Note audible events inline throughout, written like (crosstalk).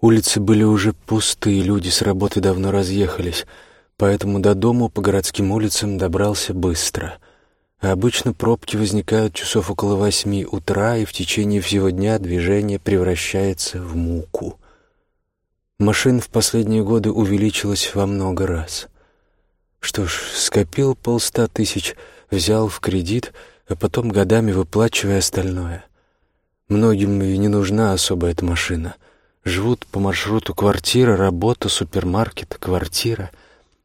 Улицы были уже пустые, люди с работы давно разъехались, поэтому до дому по городским улицам добрался быстро. А обычно пробки возникают часов около восьми утра, и в течение всего дня движение превращается в муку. Машин в последние годы увеличилось во много раз. Что ж, скопил полста тысяч, взял в кредит, а потом годами выплачивая остальное. Многим и не нужна особо эта машина. Живут по маршруту квартира, работа, супермаркет, квартира.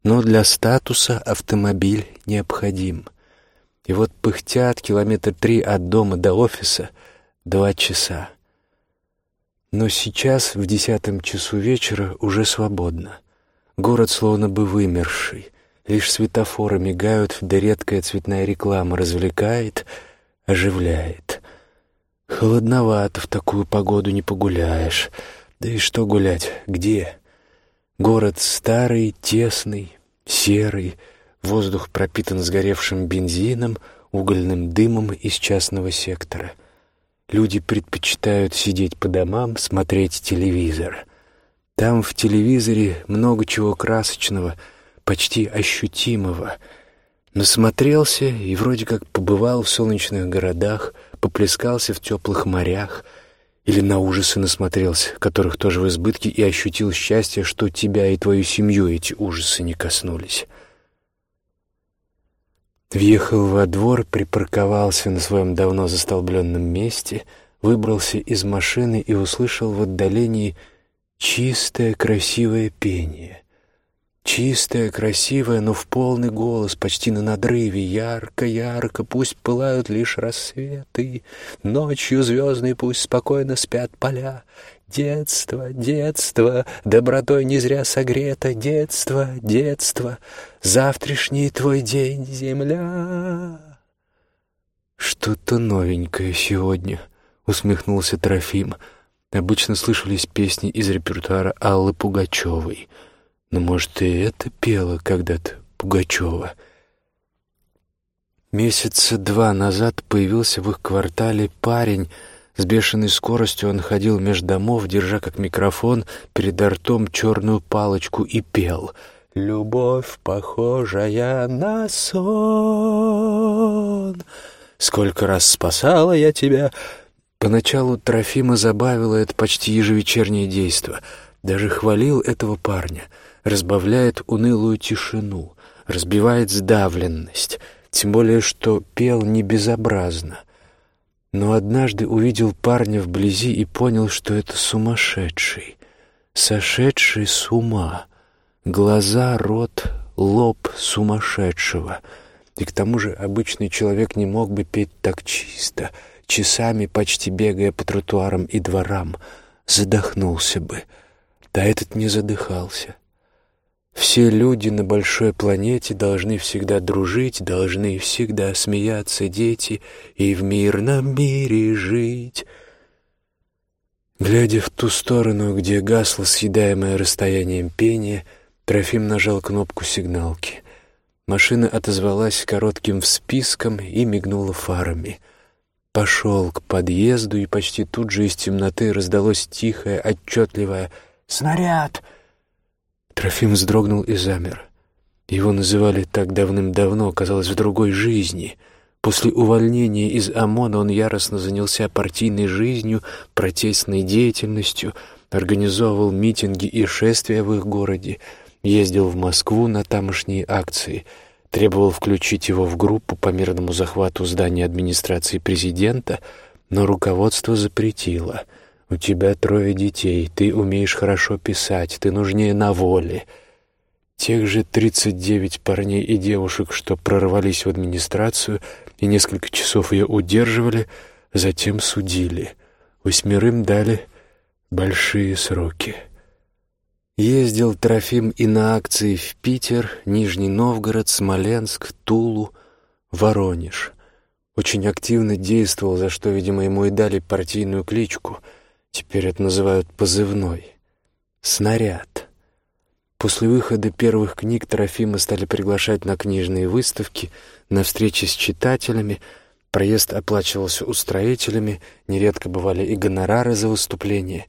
Но для статуса автомобиль необходим. И вот пыхтят километр три от дома до офиса два часа. Но сейчас, в десятом часу вечера, уже свободно. Город словно бы вымерший. Лишь светофоры мигают, да редкая цветная реклама развлекает, оживляет. Холодновато в такую погоду не погуляешь. Да и что гулять? Где? Город старый, тесный, серый, воздух пропитан сгоревшим бензином, угольным дымом из частного сектора — Люди предпочитают сидеть по домам, смотреть телевизор. Там в телевизоре много чего красочного, почти ощутимого. Насмотрелся и вроде как побывал в солнечных городах, поплескался в теплых морях или на ужасы насмотрелся, которых тоже в избытке, и ощутил счастье, что тебя и твою семью эти ужасы не коснулись. Въехал во двор, припарковался на своем давно застолбленном месте, выбрался из машины и услышал в отдалении чистое красивое пение. Чистое, красивое, но в полный голос, почти на надрыве, ярко-ярко, пусть пылают лишь рассветы, ночью звездные пусть спокойно спят поля, Детство, детство, добротой не зря согрето, детство, детство, завтрашний твой день, земля. Что-то новенькое сегодня, усмехнулся Трофим. Обычно слышались песни из репертуара Аллы Пугачевой. Но, может, и это пела когда-то Пугачева. Месяца два назад появился в их квартале парень, с бешеной скоростью он ходил между домов, держа как микрофон перед ртом черную палочку и пел «Любовь, похожая на сон». «Сколько раз спасала я тебя!» Поначалу Трофима забавило это почти ежевечернее действо. Даже хвалил этого парня, разбавляет унылую тишину, разбивает сдавленность, тем более что пел не безобразно — но однажды увидел парня вблизи и понял, что это сумасшедший, сошедший с ума. Глаза, рот, лоб сумасшедшего. И к тому же обычный человек не мог бы петь так чисто, часами почти бегая по тротуарам и дворам. Задохнулся бы. Да этот не задыхался. Все люди на большой планете должны всегда дружить, должны всегда смеяться дети и в мирном мире жить. Глядя в ту сторону, где гасло съедаемое расстоянием пение, Трофим нажал кнопку сигналки. Машина отозвалась коротким всписком и мигнула фарами. Пошел к подъезду, и почти тут же из темноты раздалось тихое, отчетливое «Снаряд!» Трофим вздрогнул и замер. Его называли так давным-давно, казалось, в другой жизни. После увольнения из ОМОНа он яростно занялся партийной жизнью, протестной деятельностью, организовывал митинги и шествия в их городе, ездил в Москву на тамошние акции, требовал включить его в группу по мирному захвату здания администрации президента, но руководство запретило — у тебя трое детей, ты умеешь хорошо писать, ты нужнее на воле. Тех же тридцать девять парней и девушек, что прорвались в администрацию и несколько часов ее удерживали, затем судили. Восьмерым дали большие сроки. Ездил Трофим и на акции в Питер, Нижний Новгород, Смоленск, Тулу, Воронеж. Очень активно действовал, за что, видимо, ему и дали партийную кличку — Теперь это называют позывной. Снаряд. После выхода первых книг Трофима стали приглашать на книжные выставки, на встречи с читателями. Проезд оплачивался устроителями, нередко бывали и гонорары за выступления.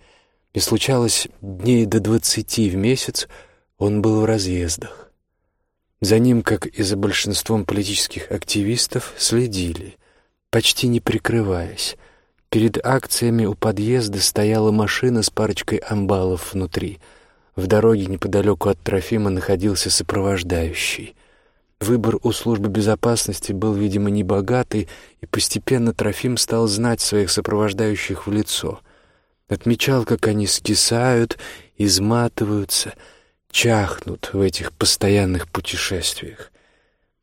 И случалось, дней до двадцати в месяц он был в разъездах. За ним, как и за большинством политических активистов, следили, почти не прикрываясь. Перед акциями у подъезда стояла машина с парочкой амбалов внутри. В дороге неподалеку от Трофима находился сопровождающий. Выбор у службы безопасности был, видимо, небогатый, и постепенно Трофим стал знать своих сопровождающих в лицо. Отмечал, как они скисают, изматываются, чахнут в этих постоянных путешествиях.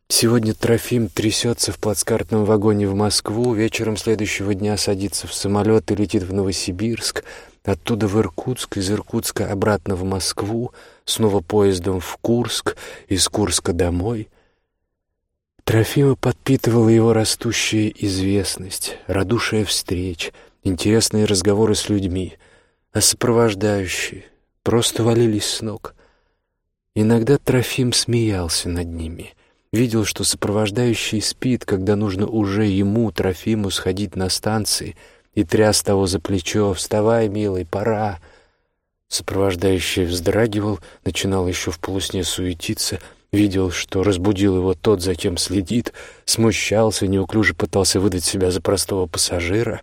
Сегодня Трофим трясется в плацкартном вагоне в Москву, вечером следующего дня садится в самолет и летит в Новосибирск, оттуда в Иркутск, из Иркутска обратно в Москву, снова поездом в Курск, из Курска домой. Трофима подпитывала его растущая известность, радушие встреч, интересные разговоры с людьми, а сопровождающие просто валились с ног. Иногда Трофим смеялся над ними, видел, что сопровождающий спит, когда нужно уже ему, Трофиму, сходить на станции, и тряс того за плечо «Вставай, милый, пора!» Сопровождающий вздрагивал, начинал еще в полусне суетиться — Видел, что разбудил его тот, за кем следит, смущался, неуклюже пытался выдать себя за простого пассажира.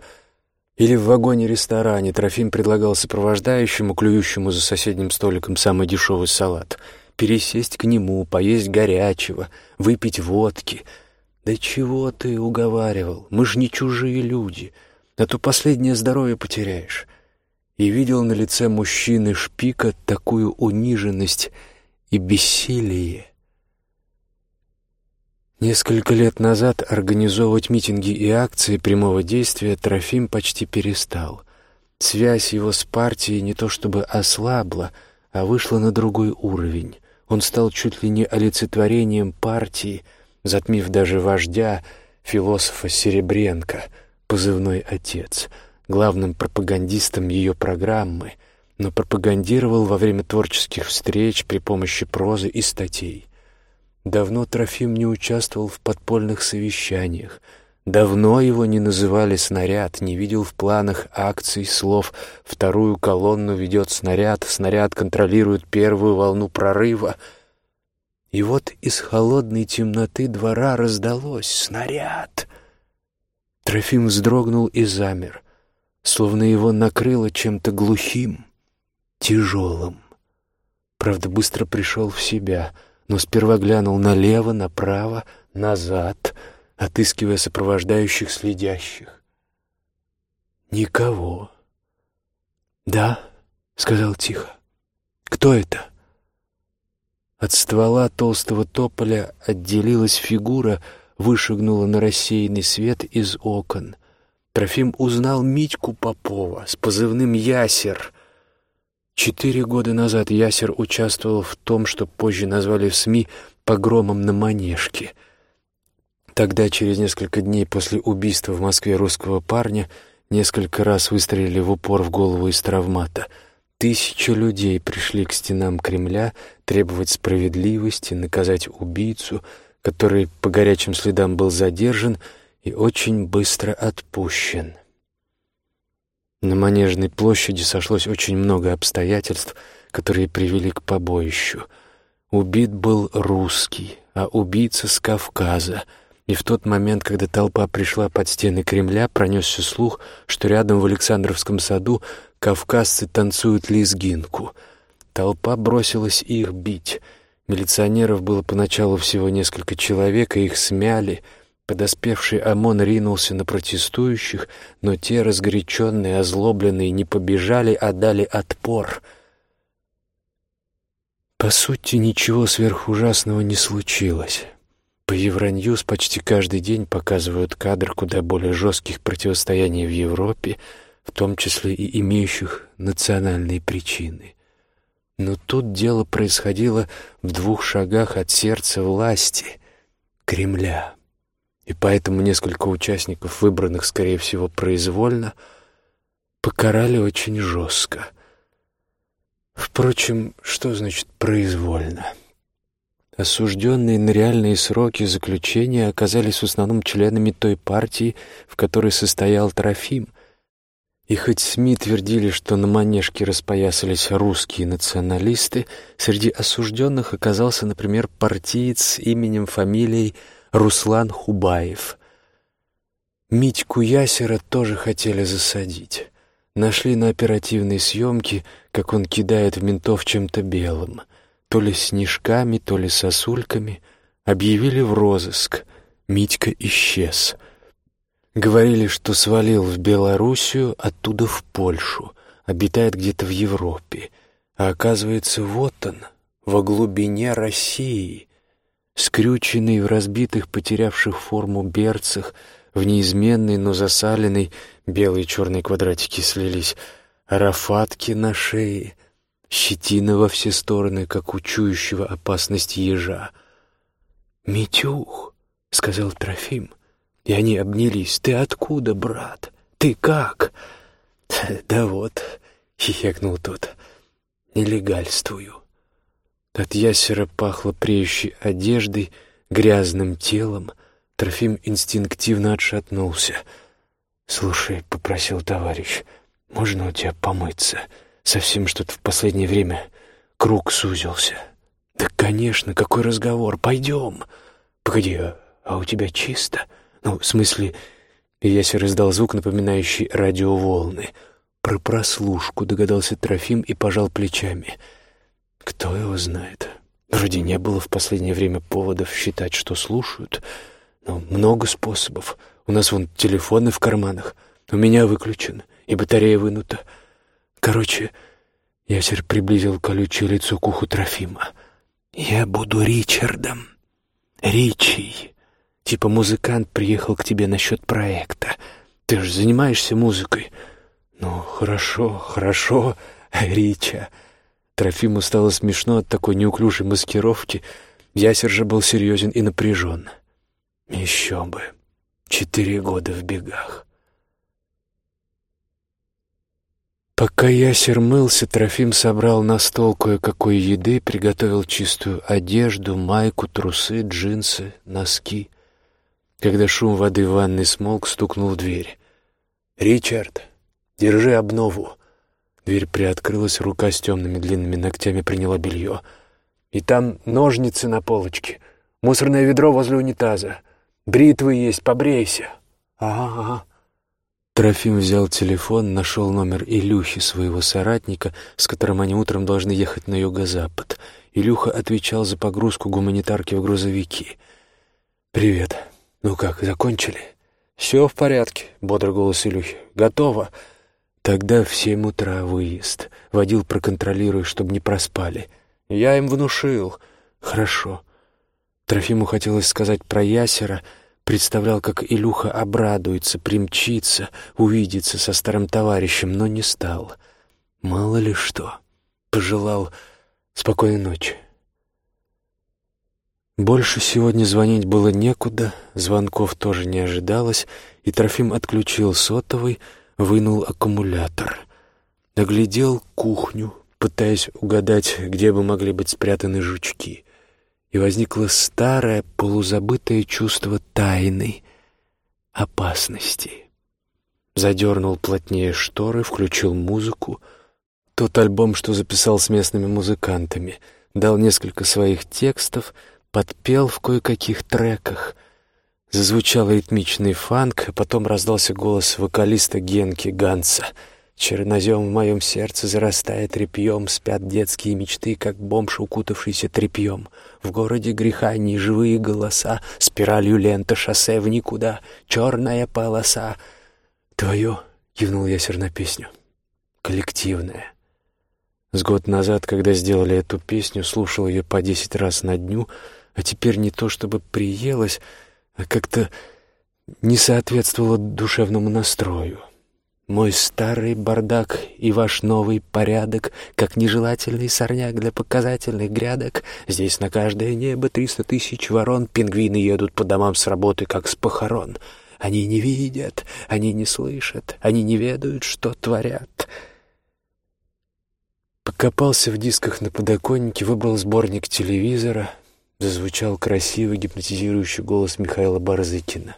Или в вагоне-ресторане Трофим предлагал сопровождающему, клюющему за соседним столиком самый дешевый салат, пересесть к нему, поесть горячего, выпить водки. «Да чего ты уговаривал? Мы ж не чужие люди, а то последнее здоровье потеряешь». И видел на лице мужчины шпика такую униженность и бессилие. Несколько лет назад организовывать митинги и акции прямого действия Трофим почти перестал. Связь его с партией не то чтобы ослабла, а вышла на другой уровень. Он стал чуть ли не олицетворением партии, затмив даже вождя, философа Серебренко, позывной «Отец», главным пропагандистом ее программы, но пропагандировал во время творческих встреч при помощи прозы и статей. Давно Трофим не участвовал в подпольных совещаниях. Давно его не называли «снаряд», не видел в планах акций слов «вторую колонну ведет снаряд», «снаряд контролирует первую волну прорыва». И вот из холодной темноты двора раздалось «снаряд». Трофим вздрогнул и замер, словно его накрыло чем-то глухим, тяжелым. Правда, быстро пришел в себя — но сперва глянул налево, направо, назад, отыскивая сопровождающих следящих. Никого. «Да», — сказал тихо. «Кто это?» От ствола толстого тополя отделилась фигура, вышагнула на рассеянный свет из окон. Трофим узнал Митьку Попова с позывным «Ясер», Четыре года назад Ясер участвовал в том, что позже назвали в СМИ «погромом на Манежке». Тогда, через несколько дней после убийства в Москве русского парня, несколько раз выстрелили в упор в голову из травмата. Тысячи людей пришли к стенам Кремля требовать справедливости, наказать убийцу, который по горячим следам был задержан и очень быстро отпущен. На Манежной площади сошлось очень много обстоятельств, которые привели к побоищу. Убит был русский, а убийца с Кавказа. И в тот момент, когда толпа пришла под стены Кремля, пронесся слух, что рядом в Александровском саду кавказцы танцуют лезгинку. Толпа бросилась их бить. Милиционеров было поначалу всего несколько человек, и их смяли — Подоспевший ОМОН ринулся на протестующих, но те, разгоряченные, озлобленные, не побежали, а дали отпор. По сути, ничего сверхужасного не случилось. По Евроньюз почти каждый день показывают кадр куда более жестких противостояний в Европе, в том числе и имеющих национальные причины. Но тут дело происходило в двух шагах от сердца власти — Кремля и поэтому несколько участников, выбранных, скорее всего, произвольно, покарали очень жестко. Впрочем, что значит «произвольно»? Осужденные на реальные сроки заключения оказались в основном членами той партии, в которой состоял Трофим, И хоть СМИ твердили, что на манежке распоясались русские националисты, среди осужденных оказался, например, партиец именем фамилией Руслан Хубаев. Митьку Ясера тоже хотели засадить. Нашли на оперативной съемке, как он кидает в ментов чем-то белым, то ли снежками, то ли сосульками. Объявили в розыск. Митька исчез. Говорили, что свалил в Белоруссию, оттуда в Польшу, обитает где-то в Европе. А оказывается, вот он, во глубине России, скрюченный в разбитых, потерявших форму берцах, в неизменной, но засаленной, белые и черные квадратики слились, арафатки на шее, щетина во все стороны, как у чующего опасность ежа. «Митюх», — сказал Трофим, и они обнялись. «Ты откуда, брат? Ты как?» «Да вот», — хихикнул тот, — «нелегальствую». От ясера пахло преющей одеждой, грязным телом, Трофим инстинктивно отшатнулся. «Слушай», — попросил товарищ, — «можно у тебя помыться? Совсем что-то в последнее время круг сузился». «Да, конечно, какой разговор? Пойдем!» «Погоди, а, а у тебя чисто?» «Ну, в смысле...» Ясер издал звук, напоминающий радиоволны. «Про прослушку», — догадался Трофим и пожал плечами. «Кто его знает? Вроде не было в последнее время поводов считать, что слушают». Ну, много способов. У нас вон телефоны в карманах. У меня выключен, и батарея вынута. Короче, Ясер приблизил колючее лицо к уху Трофима. «Я буду Ричардом. Ричи. Типа музыкант приехал к тебе насчет проекта. Ты же занимаешься музыкой». «Ну, хорошо, хорошо, (laughs) Рича». Трофиму стало смешно от такой неуклюжей маскировки. Ясер же был серьезен и напряжен. Еще бы. Четыре года в бегах. Пока ясер мылся, Трофим собрал на стол кое-какой еды, приготовил чистую одежду, майку, трусы, джинсы, носки. Когда шум воды в ванной смолк, стукнул в дверь. «Ричард, держи обнову!» Дверь приоткрылась, рука с темными длинными ногтями приняла белье. «И там ножницы на полочке, мусорное ведро возле унитаза. Бритвы есть, побрейся. Ага, ага. Трофим взял телефон, нашел номер Илюхи, своего соратника, с которым они утром должны ехать на юго-запад. Илюха отвечал за погрузку гуманитарки в грузовики. «Привет. Ну как, закончили?» «Все в порядке», — бодрый голос Илюхи. «Готово». «Тогда в семь утра выезд. Водил проконтролируй, чтобы не проспали». «Я им внушил». «Хорошо». Трофиму хотелось сказать про ясера — Представлял, как Илюха обрадуется, примчится, увидится со старым товарищем, но не стал. Мало ли что. Пожелал спокойной ночи. Больше сегодня звонить было некуда, звонков тоже не ожидалось, и Трофим отключил сотовый, вынул аккумулятор. Оглядел кухню, пытаясь угадать, где бы могли быть спрятаны жучки — и возникло старое полузабытое чувство тайны, опасности. Задернул плотнее шторы, включил музыку. Тот альбом, что записал с местными музыкантами, дал несколько своих текстов, подпел в кое-каких треках. Зазвучал ритмичный фанк, а потом раздался голос вокалиста Генки Ганса — Чернозем в моем сердце зарастает репьем, Спят детские мечты, как бомж, укутавшийся тряпьем. В городе греха неживые голоса, Спиралью лента шоссе в никуда, Черная полоса. Твое, — кивнул я на песню, — коллективная. С год назад, когда сделали эту песню, слушал ее по десять раз на дню, а теперь не то чтобы приелось, а как-то не соответствовало душевному настрою. Мой старый бардак и ваш новый порядок, как нежелательный сорняк для показательных грядок. Здесь на каждое небо триста тысяч ворон, пингвины едут по домам с работы, как с похорон. Они не видят, они не слышат, они не ведают, что творят. Покопался в дисках на подоконнике, выбрал сборник телевизора. Зазвучал красивый гипнотизирующий голос Михаила Барзыкина.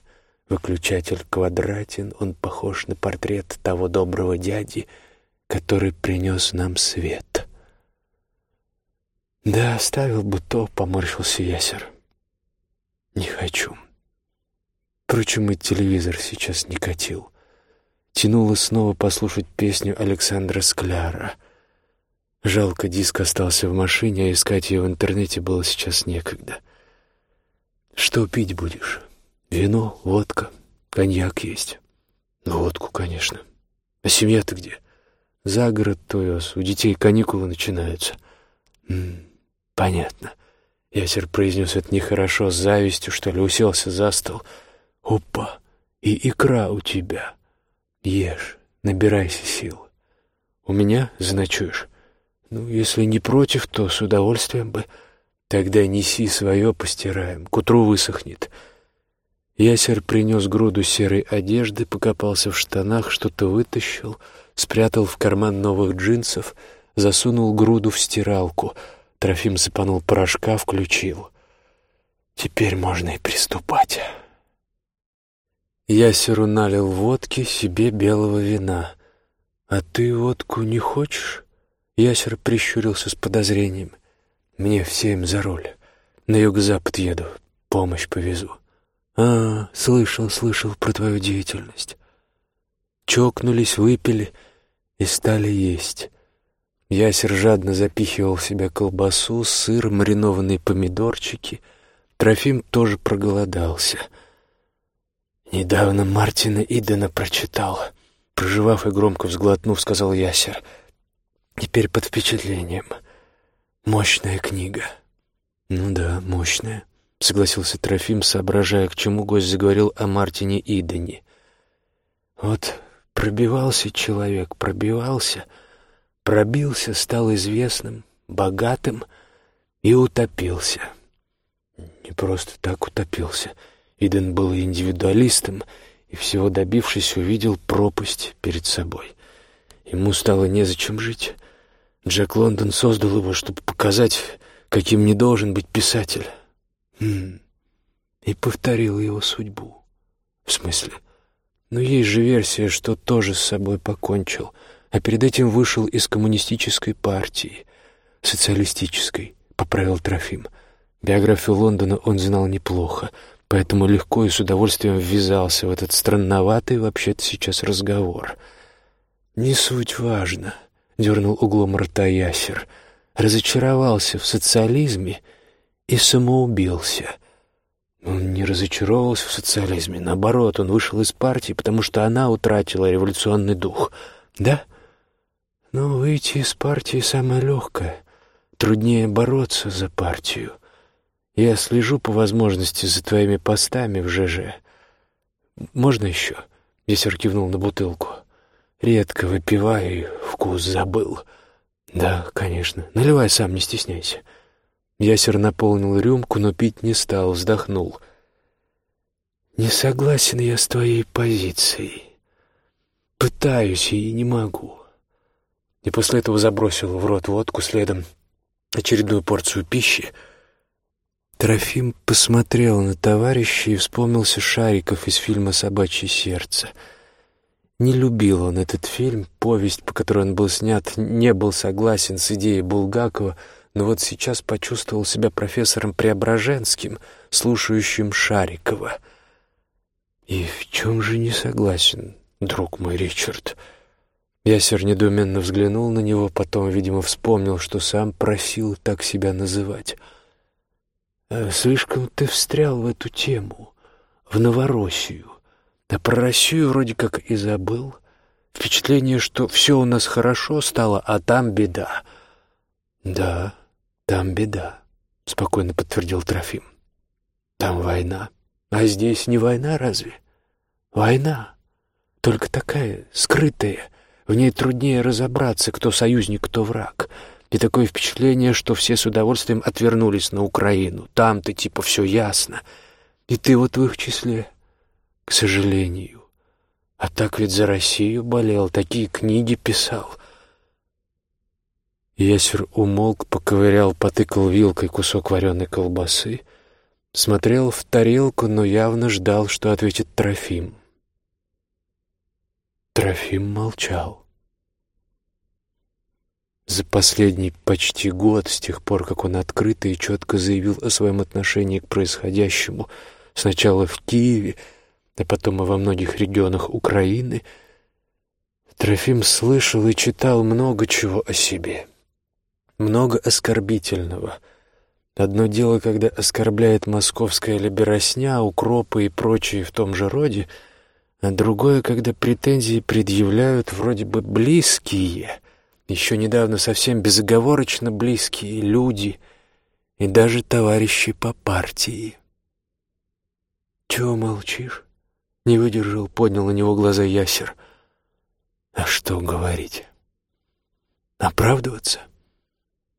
Выключатель квадратен, он похож на портрет того доброго дяди, который принес нам свет. «Да, оставил бы то», — поморщился ясер. «Не хочу». Впрочем, и телевизор сейчас не катил. Тянуло снова послушать песню Александра Скляра. Жалко, диск остался в машине, а искать ее в интернете было сейчас некогда. «Что пить будешь? Вино, водка, коньяк есть?» «Водку, конечно. А семья-то где?» «За город Тойос. У детей каникулы начинаются». «М -м, «Понятно». Ясер произнес это нехорошо, с завистью, что ли, уселся за стол. «Опа! И икра у тебя!» Ешь, набирайся сил. У меня заночуешь? Ну, если не против, то с удовольствием бы. Тогда неси свое, постираем, к утру высохнет. Ясер принес груду серой одежды, покопался в штанах, что-то вытащил, спрятал в карман новых джинсов, засунул груду в стиралку. Трофим сыпанул порошка, включил. Теперь можно и приступать. Ясеру налил водки, себе белого вина. «А ты водку не хочешь?» Ясер прищурился с подозрением. «Мне в семь за руль. На юго-запад еду, помощь повезу». «А, слышал, слышал про твою деятельность». Чокнулись, выпили и стали есть. Ясер жадно запихивал в себя колбасу, сыр, маринованные помидорчики. Трофим тоже проголодался — «Недавно Мартина Идена прочитал», — проживав и громко взглотнув, сказал Ясер. «Теперь под впечатлением. Мощная книга». «Ну да, мощная», — согласился Трофим, соображая, к чему гость заговорил о Мартине Идене. «Вот пробивался человек, пробивался, пробился, стал известным, богатым и утопился. Не просто так утопился». Иден был индивидуалистом и, всего добившись, увидел пропасть перед собой. Ему стало незачем жить. Джек Лондон создал его, чтобы показать, каким не должен быть писатель. Хм. И повторил его судьбу. В смысле? Но есть же версия, что тоже с собой покончил, а перед этим вышел из коммунистической партии, социалистической, поправил Трофим. Биографию Лондона он знал неплохо — поэтому легко и с удовольствием ввязался в этот странноватый вообще-то сейчас разговор. «Не суть важно», — дернул углом рта ясер. «Разочаровался в социализме и самоубился». Он не разочаровался в социализме, наоборот, он вышел из партии, потому что она утратила революционный дух. Да? Но выйти из партии самое легкое. Труднее бороться за партию. Я слежу по возможности за твоими постами в ЖЖ. Можно еще?» Десер кивнул на бутылку. «Редко выпиваю вкус забыл». «Да, конечно. Наливай сам, не стесняйся». Ясер наполнил рюмку, но пить не стал, вздохнул. «Не согласен я с твоей позицией. Пытаюсь и не могу». И после этого забросил в рот водку следом очередную порцию пищи — Трофим посмотрел на товарища и вспомнился Шариков из фильма «Собачье сердце». Не любил он этот фильм, повесть, по которой он был снят, не был согласен с идеей Булгакова, но вот сейчас почувствовал себя профессором Преображенским, слушающим Шарикова. «И в чем же не согласен, друг мой Ричард?» Ясер недоуменно взглянул на него, потом, видимо, вспомнил, что сам просил так себя называть — Э, слишком ты встрял в эту тему, в Новороссию. Да про Россию вроде как и забыл. Впечатление, что все у нас хорошо стало, а там беда. Да, там беда, спокойно подтвердил Трофим. Там война. А здесь не война разве? Война. Только такая, скрытая. В ней труднее разобраться, кто союзник, кто враг. И такое впечатление, что все с удовольствием отвернулись на Украину. Там-то типа все ясно. И ты вот в их числе, к сожалению. А так ведь за Россию болел, такие книги писал. Ясер умолк, поковырял, потыкал вилкой кусок вареной колбасы, Смотрел в тарелку, но явно ждал, что ответит Трофим. Трофим молчал. За последний почти год, с тех пор, как он открыто и четко заявил о своем отношении к происходящему, сначала в Киеве, а потом и во многих регионах Украины, Трофим слышал и читал много чего о себе. Много оскорбительного. Одно дело, когда оскорбляет московская либеросня, укропы и прочие в том же роде, а другое, когда претензии предъявляют вроде бы близкие, еще недавно совсем безоговорочно близкие люди и даже товарищи по партии. «Чего молчишь?» — не выдержал, поднял на него глаза ясер. «А что говорить? Оправдываться?»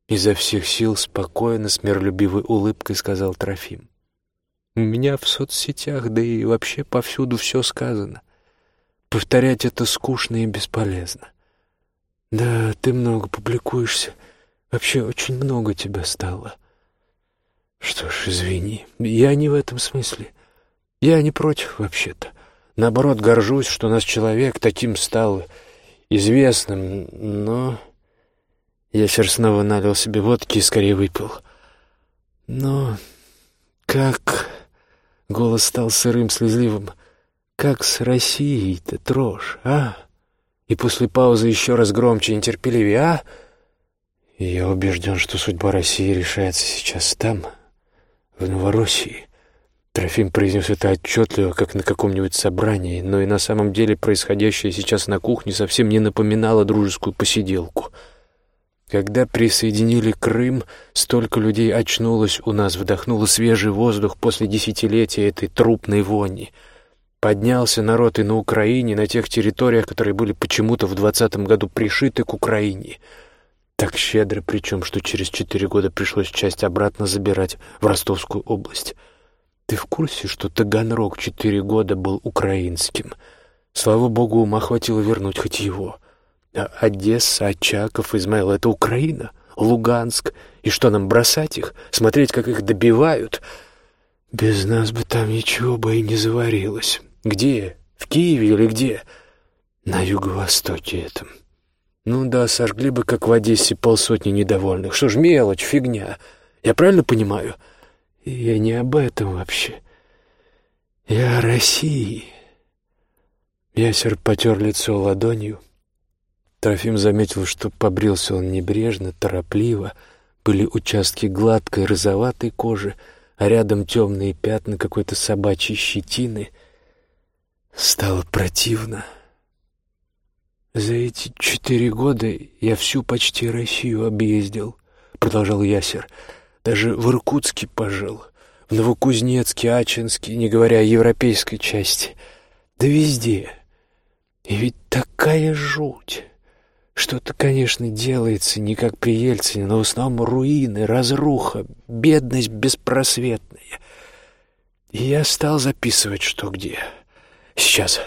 Изо всех сил спокойно, с миролюбивой улыбкой сказал Трофим. «У меня в соцсетях, да и вообще повсюду все сказано. Повторять это скучно и бесполезно. Да, ты много публикуешься. Вообще очень много тебя стало. Что ж, извини, я не в этом смысле. Я не против вообще-то. Наоборот, горжусь, что наш человек таким стал известным, но... Ясер снова налил себе водки и скорее выпил. Но как... Голос стал сырым, слезливым. Как с Россией-то трожь, а? И после паузы еще раз громче и нетерпеливее, а? И я убежден, что судьба России решается сейчас там, в Новороссии. Трофим произнес это отчетливо, как на каком-нибудь собрании, но и на самом деле происходящее сейчас на кухне совсем не напоминало дружескую посиделку — когда присоединили Крым, столько людей очнулось у нас, вдохнуло свежий воздух после десятилетия этой трупной вони. Поднялся народ и на Украине, на тех территориях, которые были почему-то в двадцатом году пришиты к Украине. Так щедро, причем, что через четыре года пришлось часть обратно забирать в Ростовскую область. Ты в курсе, что Таганрог четыре года был украинским? Слава богу, ума хватило вернуть хоть его. А Одесса, Очаков, Измаил — это Украина, Луганск. И что нам, бросать их? Смотреть, как их добивают? Без нас бы там ничего бы и не заварилось. Где? В Киеве или где? На юго-востоке этом. Ну да, сожгли бы, как в Одессе, полсотни недовольных. Что ж, мелочь, фигня. Я правильно понимаю? Я не об этом вообще. Я о России. Ясер потер лицо ладонью. Трофим заметил, что побрился он небрежно, торопливо. Были участки гладкой розоватой кожи, а рядом темные пятна какой-то собачьей щетины. Стало противно. «За эти четыре года я всю почти Россию объездил», — продолжал Ясер. «Даже в Иркутске пожил, в Новокузнецке, Ачинске, не говоря о европейской части. Да везде. И ведь такая жуть!» Что-то, конечно, делается не как при Ельцине, но в основном руины, разруха, бедность беспросветная. И я стал записывать, что где. Сейчас.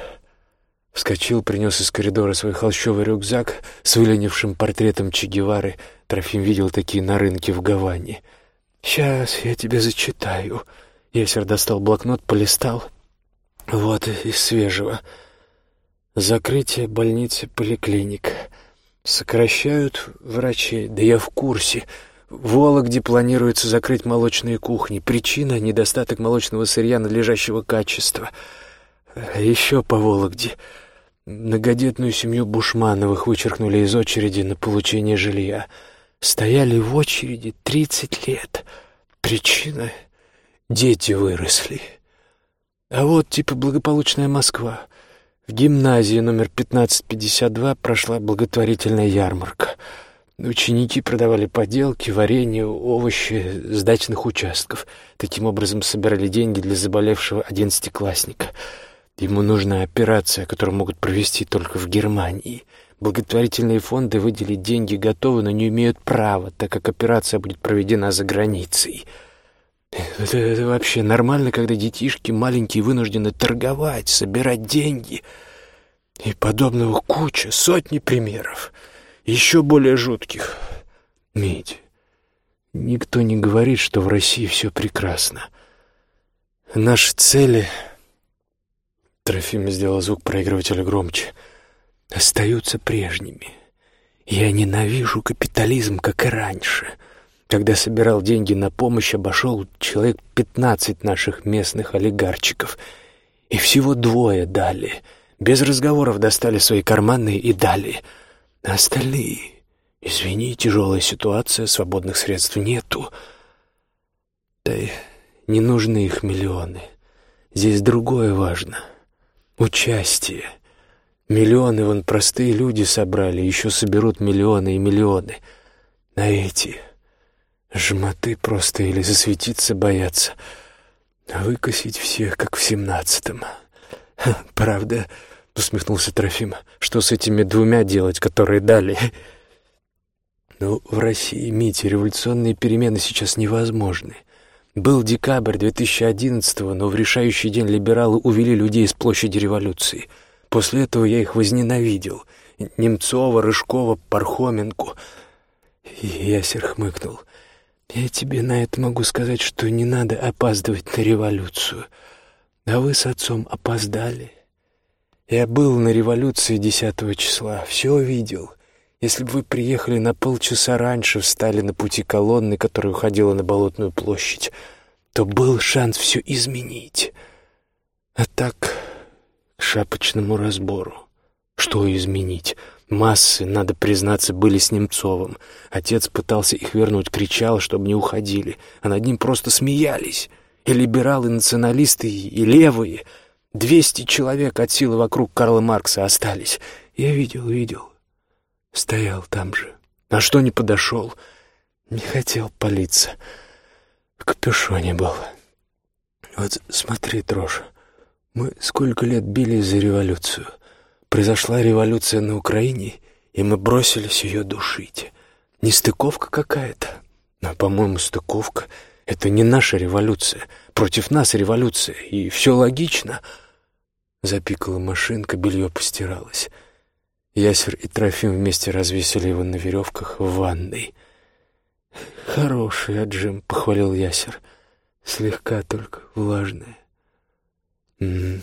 Вскочил, принес из коридора свой холщовый рюкзак с выленившим портретом Че Гевары. Трофим видел такие на рынке в Гаване. «Сейчас я тебе зачитаю». Есер достал блокнот, полистал. Вот из свежего. Закрытие больницы поликлиник. Сокращают врачи, да я в курсе. В Вологде планируется закрыть молочные кухни. Причина — недостаток молочного сырья надлежащего качества. Еще по Вологде. Многодетную семью Бушмановых вычеркнули из очереди на получение жилья. Стояли в очереди тридцать лет. Причина — дети выросли. А вот типа благополучная Москва — в гимназии номер 1552 прошла благотворительная ярмарка. Ученики продавали поделки, варенье, овощи с дачных участков. Таким образом собирали деньги для заболевшего одиннадцатиклассника. Ему нужна операция, которую могут провести только в Германии. Благотворительные фонды выделить деньги готовы, но не имеют права, так как операция будет проведена за границей. Это, это вообще нормально, когда детишки маленькие вынуждены торговать, собирать деньги. И подобного куча, сотни примеров. Еще более жутких. Медь, никто не говорит, что в России все прекрасно. Наши цели... Трофим сделал звук проигрывателя громче. Остаются прежними. Я ненавижу капитализм, как и раньше. Когда собирал деньги на помощь, обошел человек пятнадцать наших местных олигарчиков. И всего двое дали. Без разговоров достали свои карманы и дали. А остальные... Извини, тяжелая ситуация, свободных средств нету. Да и не нужны их миллионы. Здесь другое важно. Участие. Миллионы вон простые люди собрали, еще соберут миллионы и миллионы. А эти жмоты просто или засветиться боятся, выкосить всех, как в семнадцатом. (laughs) Правда, усмехнулся Трофим, что с этими двумя делать, которые дали? Ну, в России, Митя, революционные перемены сейчас невозможны. Был декабрь 2011-го, но в решающий день либералы увели людей с площади революции. После этого я их возненавидел. Немцова, Рыжкова, Пархоменку. И Ясер хмыкнул. «Я тебе на это могу сказать, что не надо опаздывать на революцию. А вы с отцом опоздали. Я был на революции 10 числа, все видел. Если бы вы приехали на полчаса раньше, встали на пути колонны, которая уходила на Болотную площадь, то был шанс все изменить. А так, к шапочному разбору. Что изменить? Массы, надо признаться, были с Немцовым. Отец пытался их вернуть, кричал, чтобы не уходили, а над ним просто смеялись. И либералы, и националисты, и левые. Двести человек от силы вокруг Карла Маркса остались. Я видел, видел. Стоял там же. А что не подошел? Не хотел палиться. В капюшоне был. Вот смотри, Троша, мы сколько лет бились за революцию. Произошла революция на Украине, и мы бросились ее душить. Нестыковка какая-то. Но, по-моему, стыковка — это не наша революция. Против нас революция, и все логично. Запикала машинка, белье постиралось. Ясер и Трофим вместе развесили его на веревках в ванной. «Хороший отжим», — похвалил Ясер. «Слегка только влажная». «М -м.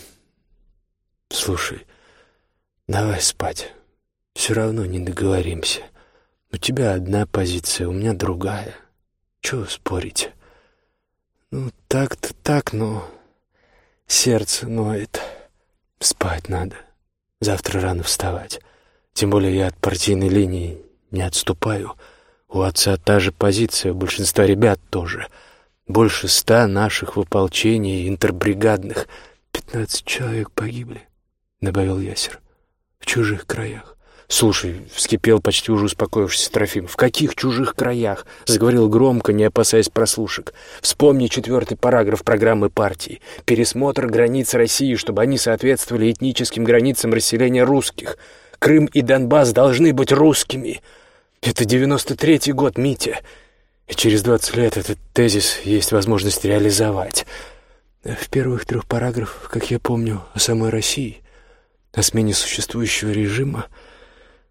«Слушай, давай спать. Все равно не договоримся. У тебя одна позиция, у меня другая. Чего спорить?» «Ну, так-то так, но сердце ноет. Спать надо. Завтра рано вставать». Тем более я от партийной линии не отступаю. У отца та же позиция, у большинства ребят тоже. Больше ста наших в ополчении, интербригадных. Пятнадцать человек погибли, — добавил Ясер, — в чужих краях. «Слушай», — вскипел почти уже успокоившийся Трофим, — «в каких чужих краях?» — заговорил громко, не опасаясь прослушек. «Вспомни четвертый параграф программы партии. Пересмотр границ России, чтобы они соответствовали этническим границам расселения русских». Крым и Донбасс должны быть русскими. Это 93-й год, Митя. И через 20 лет этот тезис есть возможность реализовать. В первых трех параграфах, как я помню, о самой России, о смене существующего режима,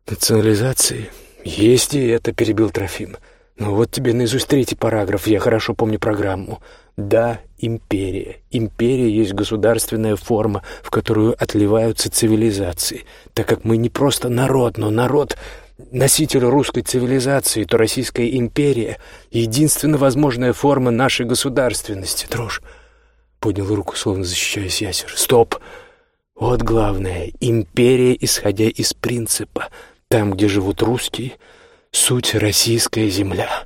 национализации. Есть и это, перебил Трофим. Ну вот тебе наизусть третий параграф, я хорошо помню программу. Да, империя. Империя есть государственная форма, в которую отливаются цивилизации. Так как мы не просто народ, но народ носитель русской цивилизации, то Российская империя — единственно возможная форма нашей государственности. Дрожь. Поднял руку, словно защищаясь ясер. Стоп! Вот главное — империя, исходя из принципа. Там, где живут русские, суть — российская земля.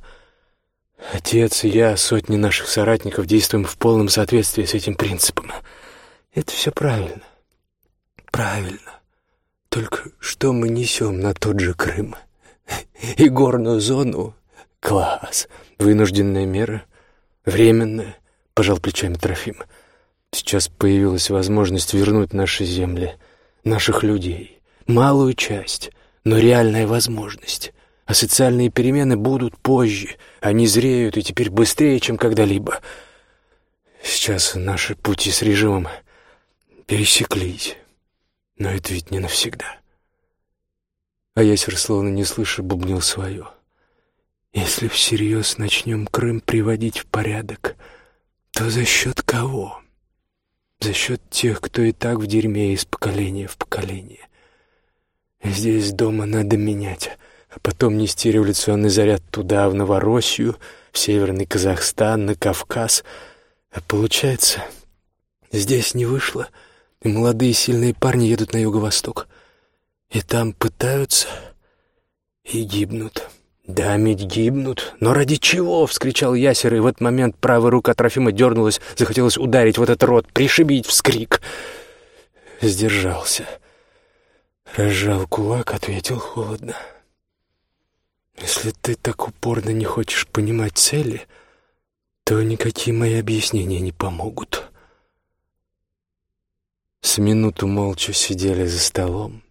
Отец я, сотни наших соратников, действуем в полном соответствии с этим принципом. Это все правильно. Правильно. Только что мы несем на тот же Крым? И горную зону? Класс. Вынужденная мера? Временная? Пожал плечами Трофим. Сейчас появилась возможность вернуть наши земли, наших людей. Малую часть, но реальная возможность. А социальные перемены будут позже. Они зреют и теперь быстрее, чем когда-либо. Сейчас наши пути с режимом пересеклись. Но это ведь не навсегда. А Ясер, словно не слыша, бубнил свое. Если всерьез начнем Крым приводить в порядок, то за счет кого? За счет тех, кто и так в дерьме из поколения в поколение. Здесь дома надо менять, а потом нести революционный заряд туда, в Новороссию, в Северный Казахстан, на Кавказ. А получается, здесь не вышло, и молодые сильные парни едут на юго-восток. И там пытаются и гибнут. «Да, медь гибнут. Но ради чего?» — вскричал Ясер, и в этот момент правая рука Трофима дернулась, захотелось ударить в этот рот, пришибить вскрик. Сдержался. Разжал кулак, ответил холодно. «Если ты так упорно не хочешь понимать цели, то никакие мои объяснения не помогут». С минуту молча сидели за столом.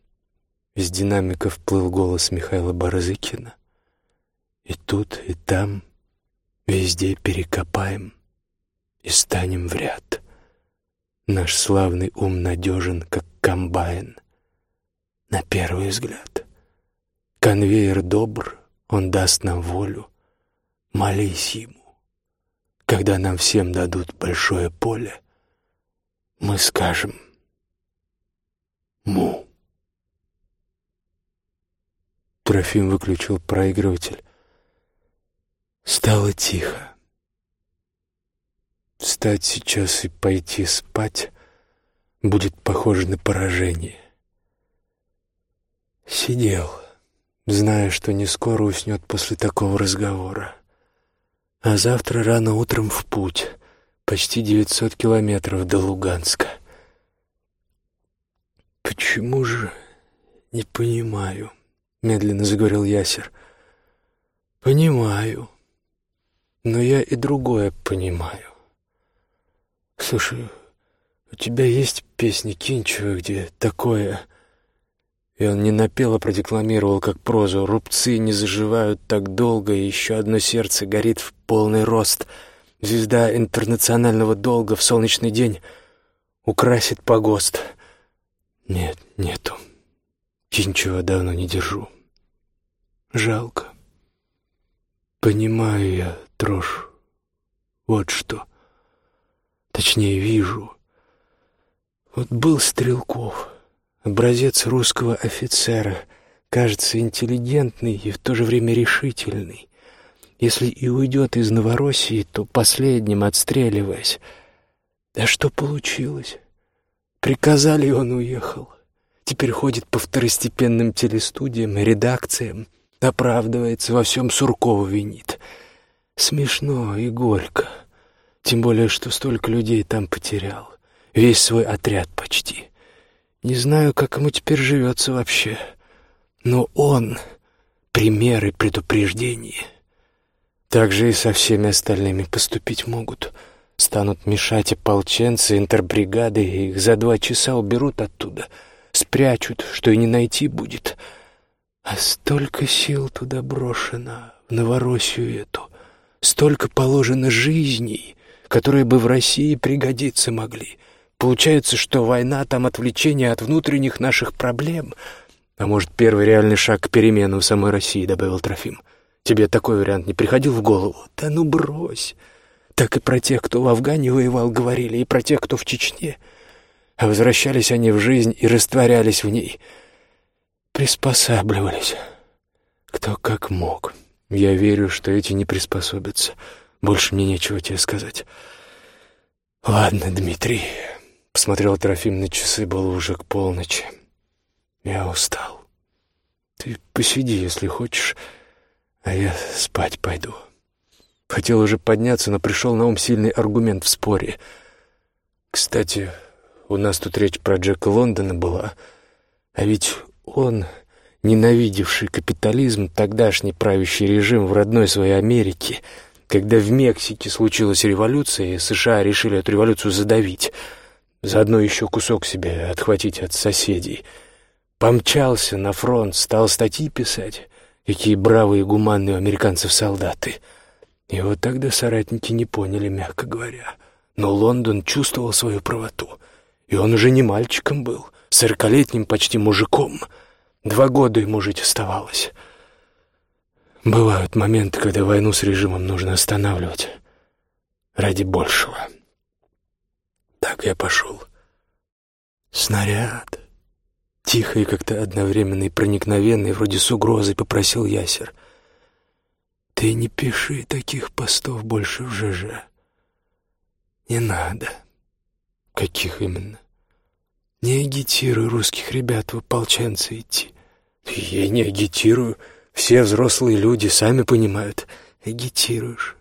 Из динамиков плыл голос Михаила Барзыкина. И тут, и там, везде перекопаем и станем в ряд. Наш славный ум надежен, как комбайн, на первый взгляд. Конвейер добр, он даст нам волю, молись ему. Когда нам всем дадут большое поле, мы скажем «Му». Трофим выключил проигрыватель. Стало тихо. Встать сейчас и пойти спать будет похоже на поражение. Сидел, зная, что не скоро уснет после такого разговора. А завтра рано утром в путь, почти 900 километров до Луганска. «Почему же не понимаю?» — медленно заговорил Ясер. «Понимаю». Но я и другое понимаю. Слушай, у тебя есть песни Кинчева, где такое... И он не напел, а продекламировал как прозу. Рубцы не заживают так долго, и еще одно сердце горит в полный рост. Звезда интернационального долга в солнечный день украсит погост. Нет, нету. Кинчева давно не держу. Жалко. Понимаю я дрожь. Вот что. Точнее, вижу. Вот был Стрелков, образец русского офицера, кажется, интеллигентный и в то же время решительный. Если и уйдет из Новороссии, то последним отстреливаясь. Да что получилось? Приказали, он уехал. Теперь ходит по второстепенным телестудиям редакциям, оправдывается, во всем Суркова винит. Смешно и горько. Тем более, что столько людей там потерял. Весь свой отряд почти. Не знаю, как ему теперь живется вообще. Но он — пример и предупреждение. Так же и со всеми остальными поступить могут. Станут мешать ополченцы, интербригады, и их за два часа уберут оттуда. Спрячут, что и не найти будет. А столько сил туда брошено, в Новороссию эту — Столько положено жизней, которые бы в России пригодиться могли. Получается, что война там отвлечение от внутренних наших проблем. А может, первый реальный шаг к переменам в самой России, добавил Трофим. Тебе такой вариант не приходил в голову? Да ну брось. Так и про тех, кто в Афгане воевал, говорили, и про тех, кто в Чечне. А возвращались они в жизнь и растворялись в ней. Приспосабливались. Кто как мог. Я верю, что эти не приспособятся. Больше мне нечего тебе сказать. Ладно, Дмитрий. Посмотрел Трофим на часы, было уже к полночи. Я устал. Ты посиди, если хочешь, а я спать пойду. Хотел уже подняться, но пришел на ум сильный аргумент в споре. Кстати, у нас тут речь про Джека Лондона была, а ведь он ненавидевший капитализм, тогдашний правящий режим в родной своей Америке, когда в Мексике случилась революция, и США решили эту революцию задавить, заодно еще кусок себе отхватить от соседей, помчался на фронт, стал статьи писать, какие бравые и гуманные у американцев солдаты. И вот тогда соратники не поняли, мягко говоря. Но Лондон чувствовал свою правоту, и он уже не мальчиком был, сорокалетним почти мужиком — Два года ему жить оставалось. Бывают моменты, когда войну с режимом нужно останавливать ради большего. Так я пошел. Снаряд. Тихо и как-то одновременно и проникновенно, и вроде с угрозой попросил Ясер. Ты не пиши таких постов больше в ЖЖ. Не надо. Каких именно? Не агитируй русских ребят в ополченцы идти. Я не агитирую. Все взрослые люди сами понимают. Агитируешь.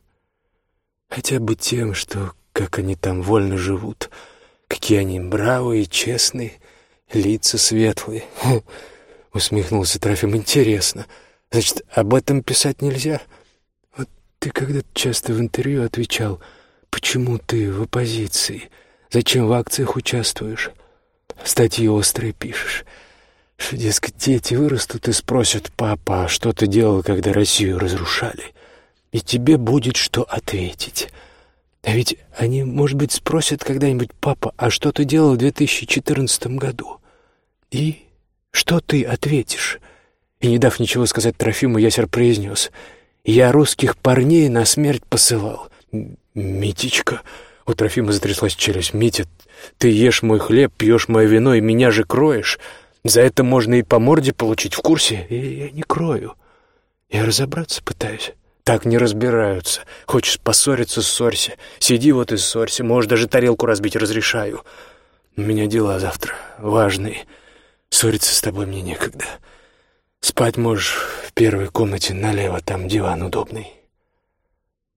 Хотя бы тем, что как они там вольно живут, какие они бравые, честные, лица светлые. Хм, усмехнулся Трофим. Интересно. Значит, об этом писать нельзя? Вот ты когда-то часто в интервью отвечал, почему ты в оппозиции, зачем в акциях участвуешь, статьи острые пишешь. Дескать, дети вырастут и спросят, папа, а что ты делал, когда Россию разрушали? И тебе будет что ответить. А ведь они, может быть, спросят когда-нибудь, папа, а что ты делал в 2014 году? И что ты ответишь? И, не дав ничего сказать Трофиму, Ясер произнес, «Я русских парней на смерть посылал». «Митечка!» У Трофима затряслась челюсть. «Митя, ты ешь мой хлеб, пьешь мое вино и меня же кроешь. За это можно и по морде получить в курсе. И я не крою. Я разобраться пытаюсь. Так не разбираются. Хочешь поссориться, ссорься. Сиди вот и ссорься. Можешь даже тарелку разбить, разрешаю. У меня дела завтра важные. Ссориться с тобой мне некогда. Спать можешь в первой комнате налево, там диван удобный.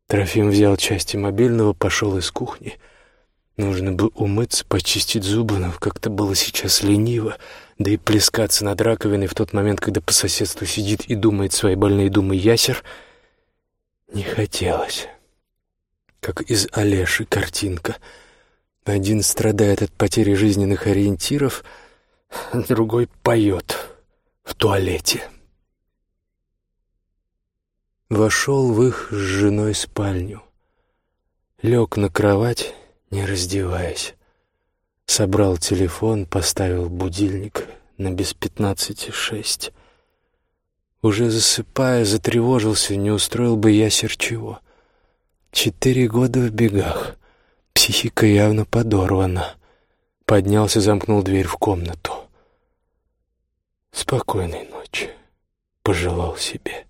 Трофим взял части мобильного, пошел из кухни — Нужно бы умыться, почистить зубы, но как-то было сейчас лениво, да и плескаться над раковиной в тот момент, когда по соседству сидит и думает свои больные думы ясер, не хотелось. Как из Олеши картинка. Один страдает от потери жизненных ориентиров, другой поет в туалете. Вошел в их с женой спальню. Лег на кровать не раздеваясь. Собрал телефон, поставил будильник на без пятнадцати шесть. Уже засыпая, затревожился, не устроил бы я чего. Четыре года в бегах. Психика явно подорвана. Поднялся, замкнул дверь в комнату. Спокойной ночи, пожелал себе.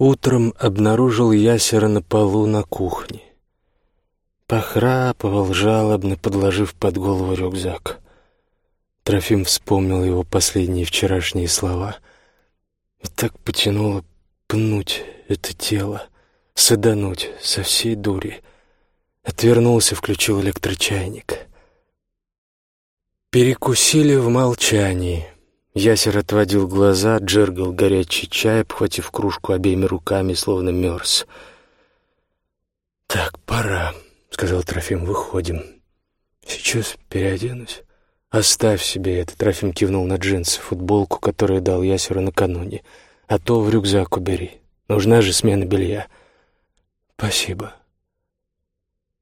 Утром обнаружил ясера на полу на кухне. Похрапывал жалобно, подложив под голову рюкзак. Трофим вспомнил его последние вчерашние слова и так потянуло пнуть это тело, садануть со всей дури. Отвернулся, включил электрочайник. Перекусили в молчании — Ясер отводил глаза, джергал горячий чай, обхватив кружку обеими руками, словно мерз. «Так, пора», — сказал Трофим, — «выходим». «Сейчас переоденусь». «Оставь себе это», — Трофим кивнул на джинсы, футболку, которую дал Ясеру накануне. «А то в рюкзак убери. Нужна же смена белья». «Спасибо».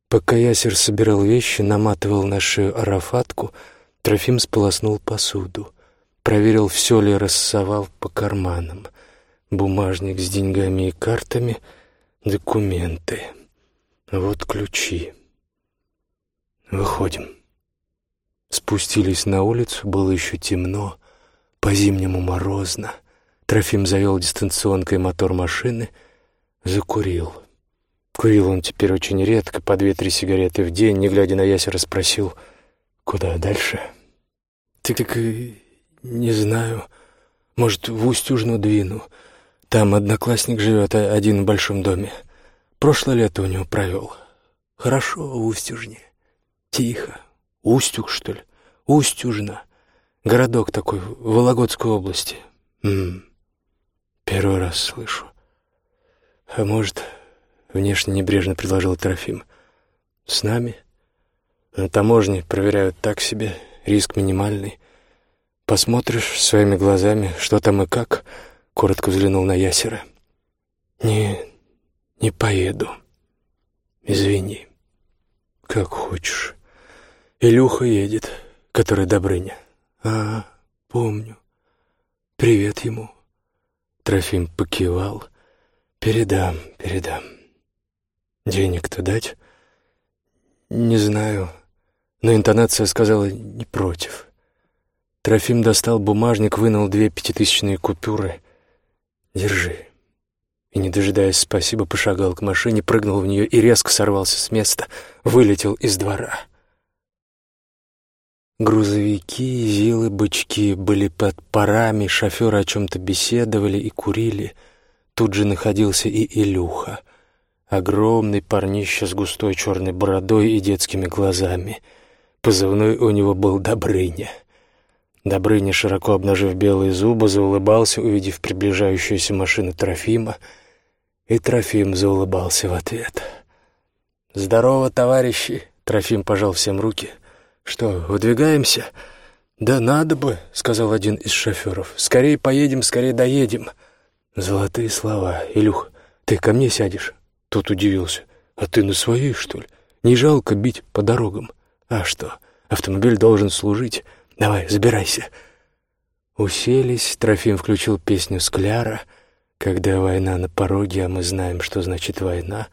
Пока Ясер собирал вещи, наматывал на шею арафатку, Трофим сполоснул посуду — проверил, все ли рассовал по карманам. Бумажник с деньгами и картами, документы. Вот ключи. Выходим. Спустились на улицу, было еще темно, по-зимнему морозно. Трофим завел дистанционкой мотор машины, закурил. Курил он теперь очень редко, по две-три сигареты в день, не глядя на ясера, спросил, куда дальше? «Ты как «Не знаю. Может, в Устюжну двину. Там одноклассник живет один в большом доме. Прошлое лето у него провел. Хорошо в Устюжне. Тихо. Устюг, что ли? Устюжна. Городок такой в Вологодской области. М -м. Первый раз слышу. А может, внешне небрежно предложил Трофим. С нами? На таможне проверяют так себе, риск минимальный. Посмотришь своими глазами, что там и как?» — коротко взглянул на ясера. «Не... не поеду. Извини. Как хочешь. Илюха едет, который Добрыня. А, помню. Привет ему». Трофим покивал. «Передам, передам. Денег-то дать?» «Не знаю», но интонация сказала «не против». Трофим достал бумажник, вынул две пятитысячные купюры. «Держи». И, не дожидаясь спасибо, пошагал к машине, прыгнул в нее и резко сорвался с места, вылетел из двора. Грузовики, зилы, бычки были под парами, шоферы о чем-то беседовали и курили. Тут же находился и Илюха. Огромный парнище с густой черной бородой и детскими глазами. Позывной у него был Добрыня. Добрыня, широко обнажив белые зубы, заулыбался, увидев приближающуюся машину Трофима, и Трофим заулыбался в ответ. «Здорово, товарищи!» — Трофим пожал всем руки. «Что, выдвигаемся?» «Да надо бы», — сказал один из шоферов. «Скорее поедем, скорее доедем». Золотые слова. «Илюх, ты ко мне сядешь?» Тот удивился. «А ты на своей, что ли? Не жалко бить по дорогам? А что, автомобиль должен служить. Давай, забирайся». Уселись, Трофим включил песню «Скляра». Когда война на пороге, а мы знаем, что значит война,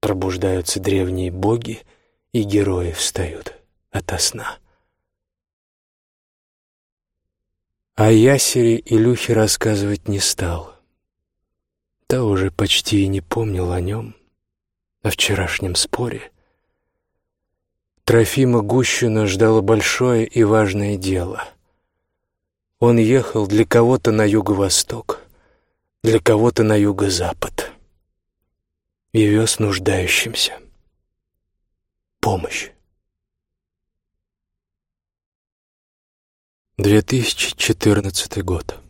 пробуждаются древние боги, и герои встают ото сна. О ясере Илюхе рассказывать не стал. Та уже почти и не помнил о нем, о вчерашнем споре. Трофима Гущина ждало большое и важное дело. Он ехал для кого-то на юго-восток, для кого-то на юго-запад и вез нуждающимся помощь. 2014 год.